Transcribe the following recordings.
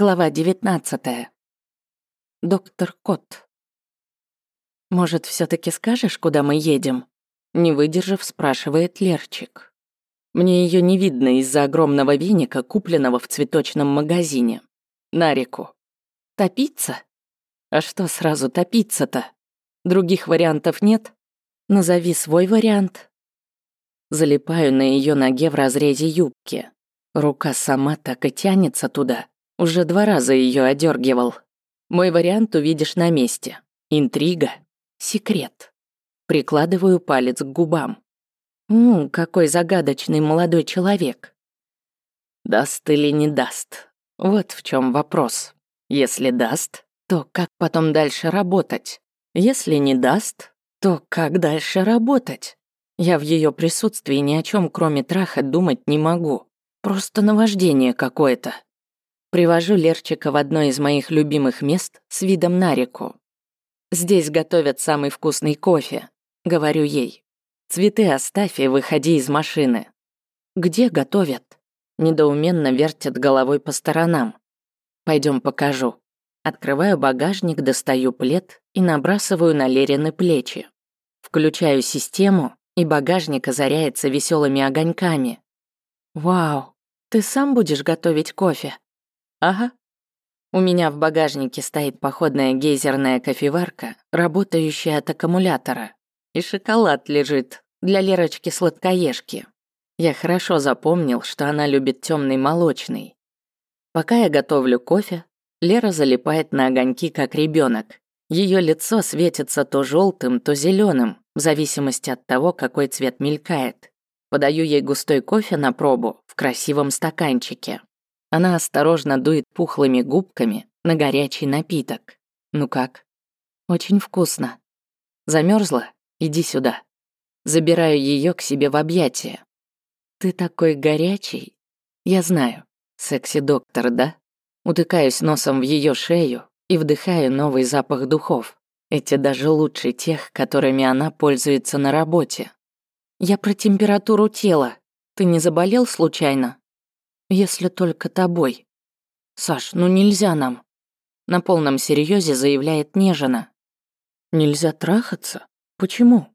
Глава 19. Доктор Кот. Может, все таки скажешь, куда мы едем? Не выдержав, спрашивает Лерчик. Мне ее не видно из-за огромного веника, купленного в цветочном магазине. На реку. Топиться? А что сразу топиться-то? Других вариантов нет? Назови свой вариант. Залипаю на ее ноге в разрезе юбки. Рука сама так и тянется туда, уже два раза ее одергивал. Мой вариант увидишь на месте. Интрига. Секрет. Прикладываю палец к губам. Ммм, какой загадочный молодой человек. Даст или не даст? Вот в чем вопрос. Если даст, то как потом дальше работать? Если не даст, то как дальше работать? Я в ее присутствии ни о чем, кроме траха, думать не могу. Просто наваждение какое-то. Привожу Лерчика в одно из моих любимых мест с видом на реку. «Здесь готовят самый вкусный кофе», — говорю ей. «Цветы оставь и выходи из машины». «Где готовят?» Недоуменно вертят головой по сторонам. Пойдем покажу. Открываю багажник, достаю плед и набрасываю на Лерины плечи. Включаю систему, и багажник озаряется веселыми огоньками. «Вау, ты сам будешь готовить кофе?» Ага. У меня в багажнике стоит походная гейзерная кофеварка, работающая от аккумулятора. И шоколад лежит для Лерочки сладкоежки. Я хорошо запомнил, что она любит темный молочный. Пока я готовлю кофе, Лера залипает на огоньки, как ребенок. Ее лицо светится то желтым, то зеленым, в зависимости от того, какой цвет мелькает. Подаю ей густой кофе на пробу в красивом стаканчике. Она осторожно дует пухлыми губками на горячий напиток. Ну как? Очень вкусно. Замерзла? Иди сюда. Забираю ее к себе в объятия. Ты такой горячий. Я знаю. Секси-доктор, да? Утыкаюсь носом в ее шею и вдыхаю новый запах духов. Эти даже лучше тех, которыми она пользуется на работе. Я про температуру тела. Ты не заболел случайно? Если только тобой. Саш, ну нельзя нам. На полном серьезе заявляет Нежина. Нельзя трахаться? Почему?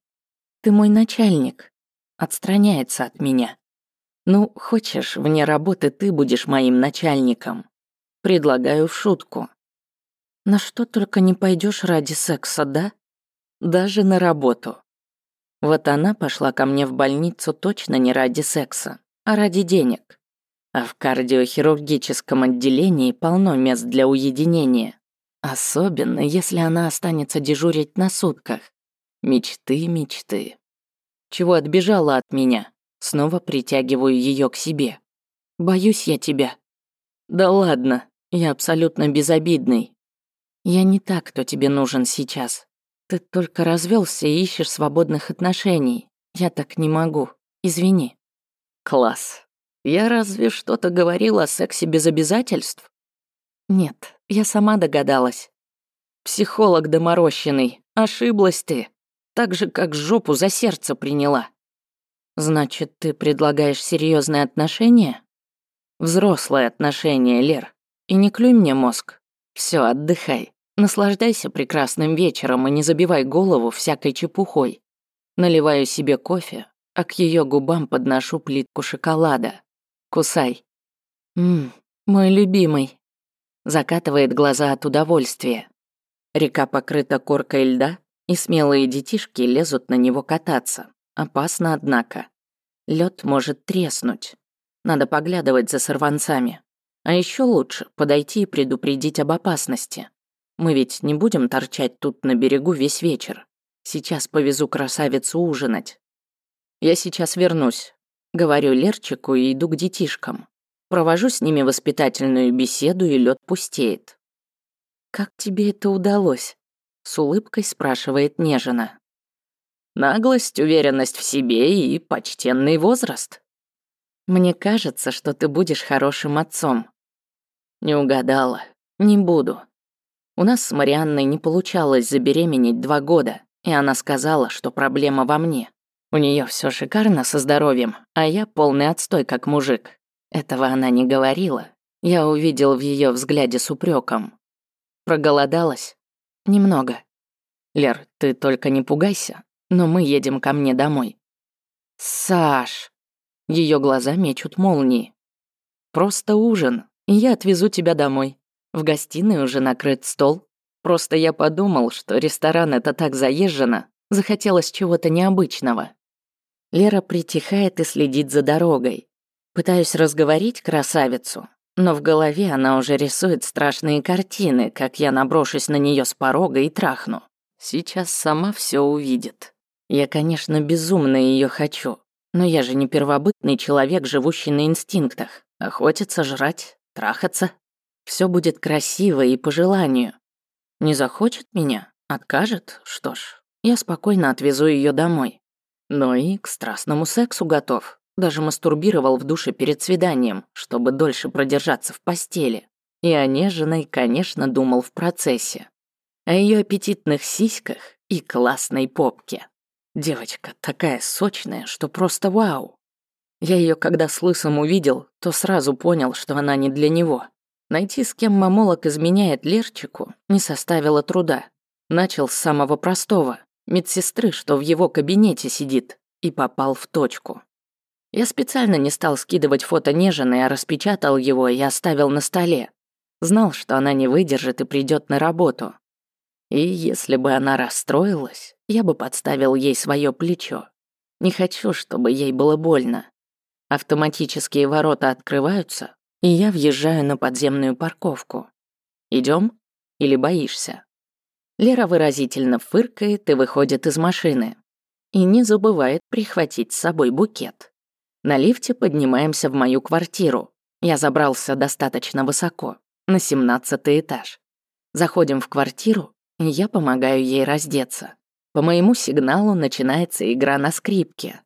Ты мой начальник. Отстраняется от меня. Ну, хочешь, вне работы ты будешь моим начальником. Предлагаю в шутку. На что только не пойдешь ради секса, да? Даже на работу. Вот она пошла ко мне в больницу точно не ради секса, а ради денег. А в кардиохирургическом отделении полно мест для уединения. Особенно, если она останется дежурить на сутках. Мечты, мечты. Чего отбежала от меня? Снова притягиваю ее к себе. Боюсь я тебя. Да ладно, я абсолютно безобидный. Я не так, кто тебе нужен сейчас. Ты только развелся и ищешь свободных отношений. Я так не могу. Извини. Класс. Я разве что-то говорил о сексе без обязательств? Нет, я сама догадалась. Психолог доморощенный, ошиблась ты. Так же, как жопу за сердце приняла. Значит, ты предлагаешь серьезные отношения? Взрослые отношения, Лер. И не клюй мне мозг. Все, отдыхай. Наслаждайся прекрасным вечером и не забивай голову всякой чепухой. Наливаю себе кофе, а к ее губам подношу плитку шоколада. Кусай. Мм, мой любимый. Закатывает глаза от удовольствия. Река покрыта коркой льда, и смелые детишки лезут на него кататься. Опасно, однако. Лед может треснуть. Надо поглядывать за сорванцами. А еще лучше подойти и предупредить об опасности. Мы ведь не будем торчать тут на берегу весь вечер. Сейчас повезу красавицу ужинать. Я сейчас вернусь. Говорю Лерчику и иду к детишкам. Провожу с ними воспитательную беседу, и лед пустеет. «Как тебе это удалось?» — с улыбкой спрашивает Нежина. «Наглость, уверенность в себе и почтенный возраст. Мне кажется, что ты будешь хорошим отцом». Не угадала. Не буду. У нас с Марианной не получалось забеременеть два года, и она сказала, что проблема во мне. У нее все шикарно со здоровьем, а я полный отстой как мужик. Этого она не говорила. Я увидел в ее взгляде с упреком. Проголодалась? Немного. Лер, ты только не пугайся, но мы едем ко мне домой. Саш. Ее глаза мечут молнии. Просто ужин, и я отвезу тебя домой. В гостиной уже накрыт стол. Просто я подумал, что ресторан это так заезжено, захотелось чего-то необычного. Лера притихает и следит за дорогой. Пытаюсь разговорить красавицу, но в голове она уже рисует страшные картины, как я наброшусь на нее с порога и трахну. Сейчас сама все увидит. Я, конечно, безумно ее хочу, но я же не первобытный человек, живущий на инстинктах. Охотиться, жрать, трахаться. Все будет красиво и по желанию. Не захочет меня? Откажет? Что ж, я спокойно отвезу ее домой. Но и к страстному сексу готов. Даже мастурбировал в душе перед свиданием, чтобы дольше продержаться в постели. И о нежной, конечно, думал в процессе. О ее аппетитных сиськах и классной попке. Девочка такая сочная, что просто вау. Я ее когда с лысым увидел, то сразу понял, что она не для него. Найти, с кем мамолог изменяет Лерчику, не составило труда. Начал с самого простого, медсестры, что в его кабинете сидит, и попал в точку. Я специально не стал скидывать фото Нежины, а распечатал его и оставил на столе. Знал, что она не выдержит и придет на работу. И если бы она расстроилась, я бы подставил ей свое плечо. Не хочу, чтобы ей было больно. Автоматические ворота открываются, и я въезжаю на подземную парковку. Идем? Или боишься? Лера выразительно фыркает и выходит из машины. И не забывает прихватить с собой букет. На лифте поднимаемся в мою квартиру. Я забрался достаточно высоко, на семнадцатый этаж. Заходим в квартиру, и я помогаю ей раздеться. По моему сигналу начинается игра на скрипке.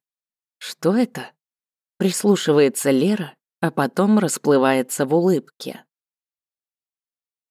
Что это? Прислушивается Лера, а потом расплывается в улыбке.